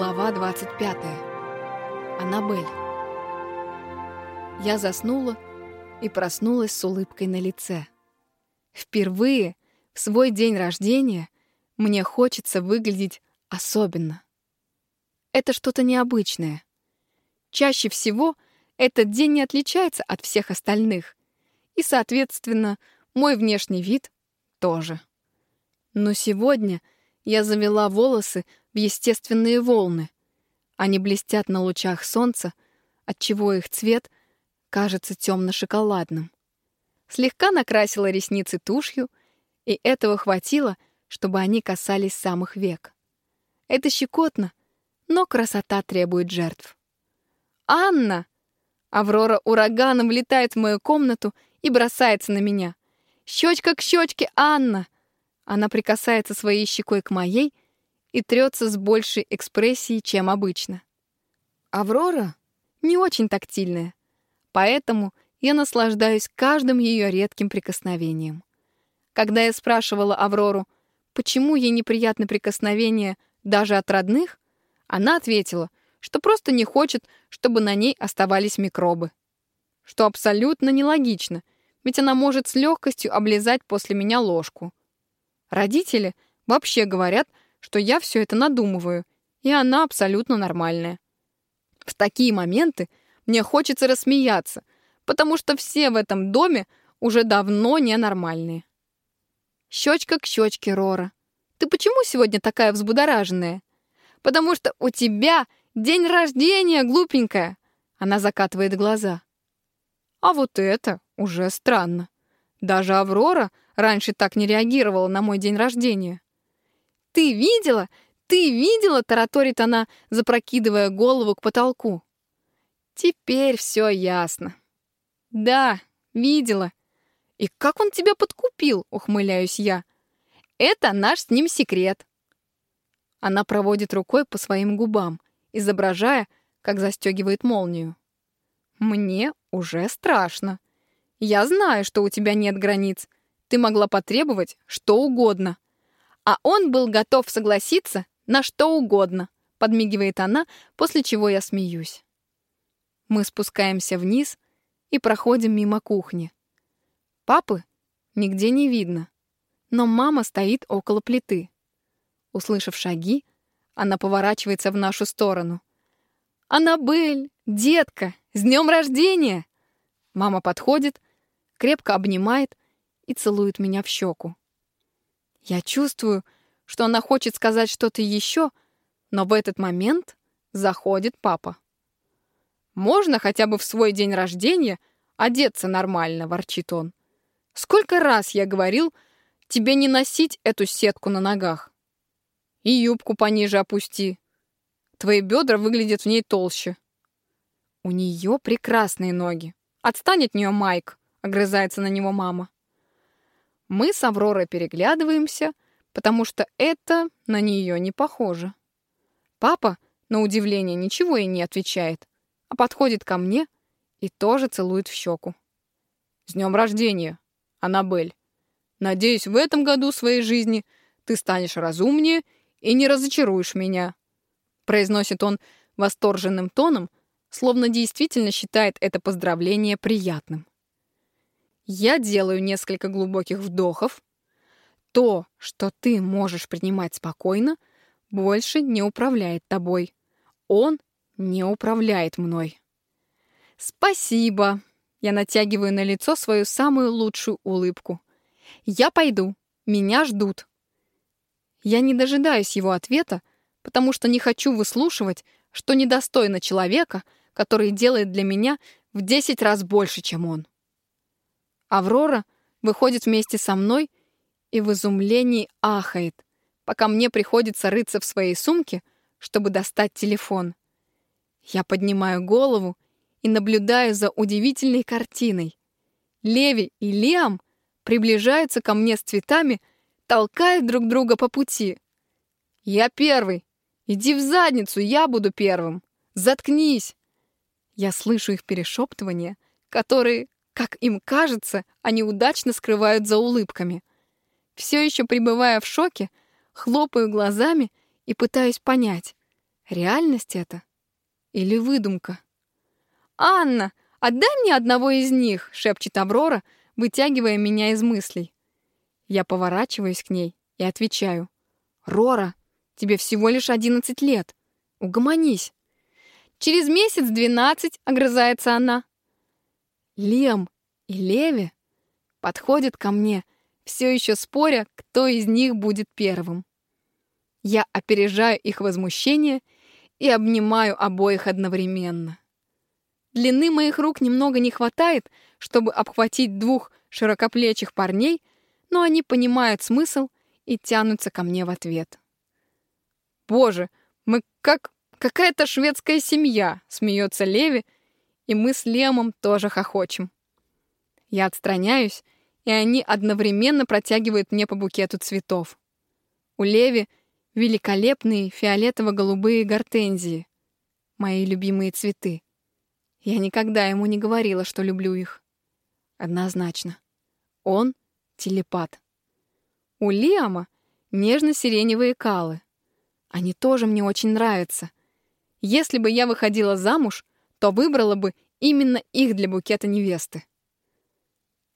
Глава 25. Аннабель. Я заснула и проснулась с улыбкой на лице. Впервые в свой день рождения мне хочется выглядеть особенно. Это что-то необычное. Чаще всего этот день не отличается от всех остальных, и, соответственно, мой внешний вид тоже. Но сегодня я завела волосы в естественные волны. Они блестят на лучах солнца, отчего их цвет кажется темно-шоколадным. Слегка накрасила ресницы тушью, и этого хватило, чтобы они касались самых век. Это щекотно, но красота требует жертв. «Анна!» Аврора ураганом влетает в мою комнату и бросается на меня. «Щечка к щечке, Анна!» Она прикасается своей щекой к моей и трется с большей экспрессией, чем обычно. Аврора не очень тактильная, поэтому я наслаждаюсь каждым ее редким прикосновением. Когда я спрашивала Аврору, почему ей неприятны прикосновения даже от родных, она ответила, что просто не хочет, чтобы на ней оставались микробы. Что абсолютно нелогично, ведь она может с легкостью облизать после меня ложку. Родители вообще говорят, что я все это надумываю, и она абсолютно нормальная. В такие моменты мне хочется рассмеяться, потому что все в этом доме уже давно ненормальные. Щечка к щечке, Рора. Ты почему сегодня такая взбудораженная? Потому что у тебя день рождения, глупенькая. Она закатывает глаза. А вот это уже странно. Даже Аврора раньше так не реагировала на мой день рождения. «Ты видела? Ты видела?» — тараторит она, запрокидывая голову к потолку. Теперь все ясно. «Да, видела. И как он тебя подкупил?» — ухмыляюсь я. «Это наш с ним секрет». Она проводит рукой по своим губам, изображая, как застегивает молнию. «Мне уже страшно. Я знаю, что у тебя нет границ. Ты могла потребовать что угодно. А он был готов согласиться на что угодно, подмигивает она, после чего я смеюсь. Мы спускаемся вниз и проходим мимо кухни. Папы нигде не видно, но мама стоит около плиты. Услышав шаги, она поворачивается в нашу сторону. «Аннабель, детка, с днем рождения!» Мама подходит, крепко обнимает и целует меня в щеку. Я чувствую, что она хочет сказать что-то еще, но в этот момент заходит папа. «Можно хотя бы в свой день рождения одеться нормально», — ворчит он. «Сколько раз я говорил тебе не носить эту сетку на ногах? И юбку пониже опусти. Твои бедра выглядят в ней толще». У нее прекрасные ноги. Отстань от нее, Майк, огрызается на него мама. Мы с Авророй переглядываемся, потому что это на нее не похоже. Папа, на удивление, ничего и не отвечает, а подходит ко мне и тоже целует в щеку. «С днем рождения, Аннабель! Надеюсь, в этом году своей жизни ты станешь разумнее и не разочаруешь меня», произносит он восторженным тоном, словно действительно считает это поздравление приятным. Я делаю несколько глубоких вдохов. То, что ты можешь принимать спокойно, больше не управляет тобой. Он не управляет мной. Спасибо. Я натягиваю на лицо свою самую лучшую улыбку. Я пойду. Меня ждут. Я не дожидаюсь его ответа, потому что не хочу выслушивать, что недостойно человека, который делает для меня в десять раз больше, чем он. Аврора выходит вместе со мной и в изумлении ахает, пока мне приходится рыться в своей сумке, чтобы достать телефон. Я поднимаю голову и наблюдаю за удивительной картиной. Леви и Лиам приближаются ко мне с цветами, толкают друг друга по пути. «Я первый! Иди в задницу, я буду первым! Заткнись!» Я слышу их перешептывания, которые как им кажется, они удачно скрывают за улыбками. Все еще пребывая в шоке, хлопаю глазами и пытаюсь понять, Реальность это? Или выдумка? «Анна, отдай мне одного из них!» — шепчет Аврора, вытягивая меня из мыслей. Я поворачиваюсь к ней и отвечаю. «Рора, тебе всего лишь одиннадцать лет. Угомонись!» «Через месяц двенадцать», — огрызается она. Лем и Леви подходят ко мне, все еще споря, кто из них будет первым. Я опережаю их возмущение и обнимаю обоих одновременно. Длины моих рук немного не хватает, чтобы обхватить двух широкоплечих парней, но они понимают смысл и тянутся ко мне в ответ. «Боже, мы как какая-то шведская семья!» — смеется Леви, и мы с Лемом тоже хохочем. Я отстраняюсь, и они одновременно протягивают мне по букету цветов. У Леви великолепные фиолетово-голубые гортензии, мои любимые цветы. Я никогда ему не говорила, что люблю их. Однозначно. Он — телепат. У Лиама нежно-сиреневые калы. Они тоже мне очень нравятся. Если бы я выходила замуж, то выбрала бы именно их для букета невесты.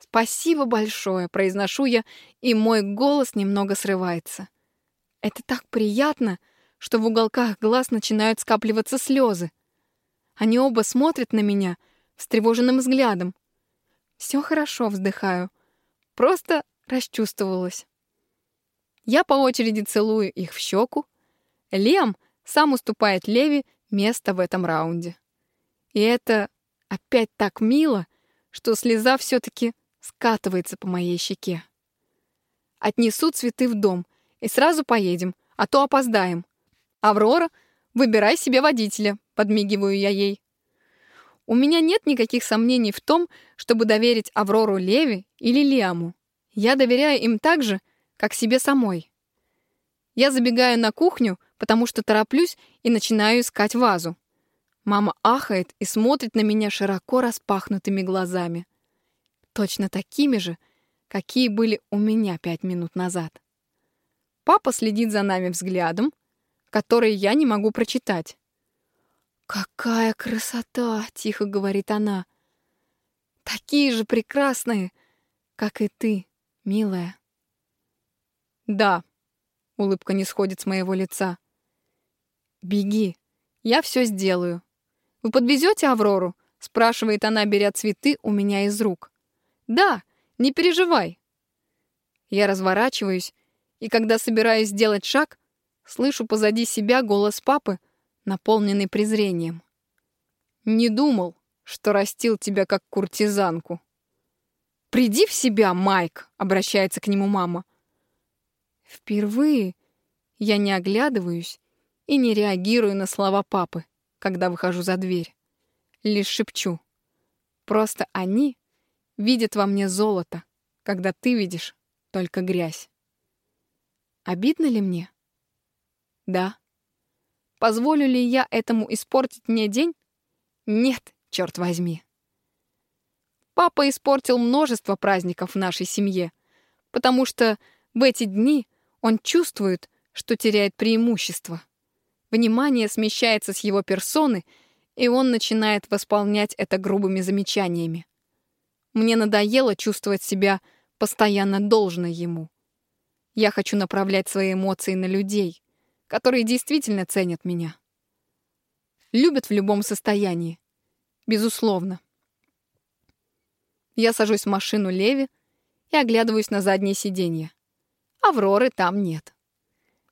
«Спасибо большое», — произношу я, и мой голос немного срывается. Это так приятно, что в уголках глаз начинают скапливаться слезы. Они оба смотрят на меня встревоженным взглядом. Все хорошо, вздыхаю. Просто расчувствовалась. Я по очереди целую их в щеку. Лем сам уступает Леви место в этом раунде. И это опять так мило, что слеза все-таки скатывается по моей щеке. Отнесу цветы в дом и сразу поедем, а то опоздаем. Аврора, выбирай себе водителя, подмигиваю я ей. У меня нет никаких сомнений в том, чтобы доверить Аврору Леви или Лиаму. Я доверяю им так же, как себе самой. Я забегаю на кухню, потому что тороплюсь и начинаю искать вазу. Мама ахает и смотрит на меня широко распахнутыми глазами. Точно такими же, какие были у меня пять минут назад. Папа следит за нами взглядом, который я не могу прочитать. «Какая красота!» — тихо говорит она. «Такие же прекрасные, как и ты, милая». «Да», — улыбка не сходит с моего лица. «Беги, я все сделаю. Вы подвезете Аврору?» — спрашивает она, беря цветы у меня из рук. «Да, не переживай». Я разворачиваюсь, и когда собираюсь сделать шаг, слышу позади себя голос папы — наполненный презрением. «Не думал, что растил тебя как куртизанку». «Приди в себя, Майк!» — обращается к нему мама. Впервые я не оглядываюсь и не реагирую на слова папы, когда выхожу за дверь. Лишь шепчу. Просто они видят во мне золото, когда ты видишь только грязь. Обидно ли мне? Да. Позволю ли я этому испортить мне день? Нет, черт возьми. Папа испортил множество праздников в нашей семье, потому что в эти дни он чувствует, что теряет преимущество. Внимание смещается с его персоны, и он начинает восполнять это грубыми замечаниями. Мне надоело чувствовать себя постоянно должной ему. Я хочу направлять свои эмоции на людей, которые действительно ценят меня. Любят в любом состоянии. Безусловно. Я сажусь в машину Леви и оглядываюсь на заднее сиденье. Авроры там нет.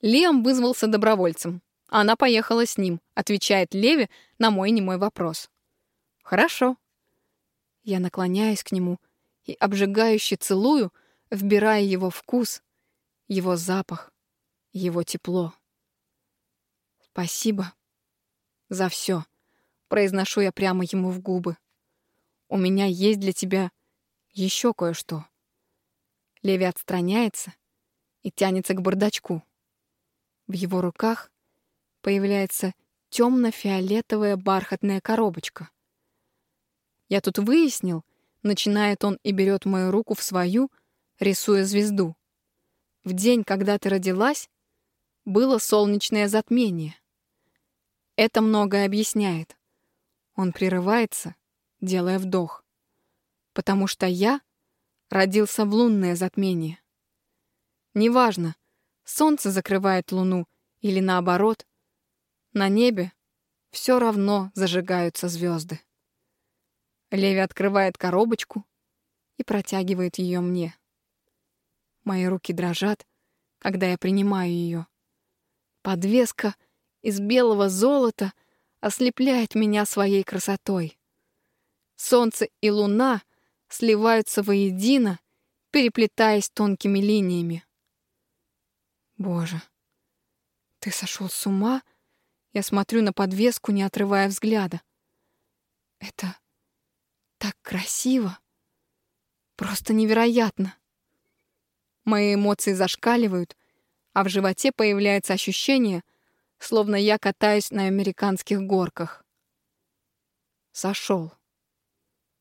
Лиам вызвался добровольцем. Она поехала с ним, отвечает Леви на мой немой вопрос. Хорошо. Я наклоняюсь к нему и обжигающе целую, вбирая его вкус, его запах, его тепло. «Спасибо за все», — произношу я прямо ему в губы. «У меня есть для тебя еще кое-что». Леви отстраняется и тянется к бардачку. В его руках появляется темно-фиолетовая бархатная коробочка. «Я тут выяснил», — начинает он и берет мою руку в свою, рисуя звезду. «В день, когда ты родилась, было солнечное затмение. Это многое объясняет. Он прерывается, делая вдох. Потому что я родился в лунное затмение. Неважно, солнце закрывает луну или наоборот, на небе все равно зажигаются звезды. Леви открывает коробочку и протягивает ее мне. Мои руки дрожат, когда я принимаю ее. Подвеска из белого золота ослепляет меня своей красотой. Солнце и луна сливаются воедино, переплетаясь тонкими линиями. Боже, ты сошел с ума? Я смотрю на подвеску, не отрывая взгляда. Это так красиво. Просто невероятно. Мои эмоции зашкаливают, а в животе появляется ощущение, словно я катаюсь на американских горках. Сошел.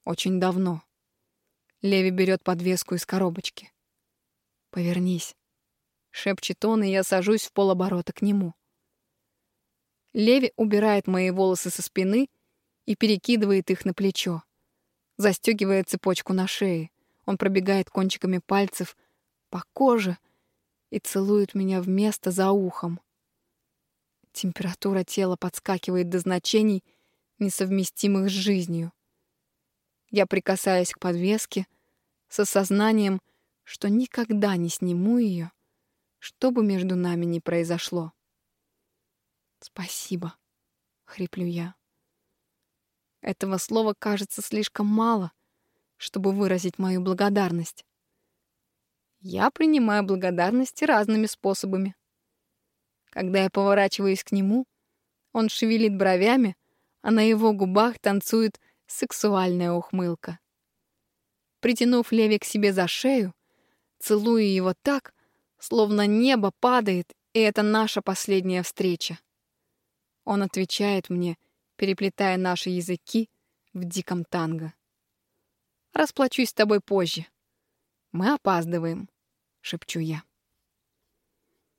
Очень давно. Леви берет подвеску из коробочки. «Повернись», — шепчет он, и я сажусь в полоборота к нему. Леви убирает мои волосы со спины и перекидывает их на плечо. Застегивает цепочку на шее. Он пробегает кончиками пальцев по коже и целует меня в место за ухом. Температура тела подскакивает до значений, несовместимых с жизнью. Я прикасаюсь к подвеске с осознанием, что никогда не сниму ее, что бы между нами ни произошло. «Спасибо», — хриплю я. Этого слова кажется слишком мало, чтобы выразить мою благодарность. Я принимаю благодарности разными способами. Когда я поворачиваюсь к нему, он шевелит бровями, а на его губах танцует сексуальная ухмылка. Притянув Леви к себе за шею, целую его так, словно небо падает, и это наша последняя встреча. Он отвечает мне, переплетая наши языки в диком танго. «Расплачусь с тобой позже. Мы опаздываем», — шепчу я.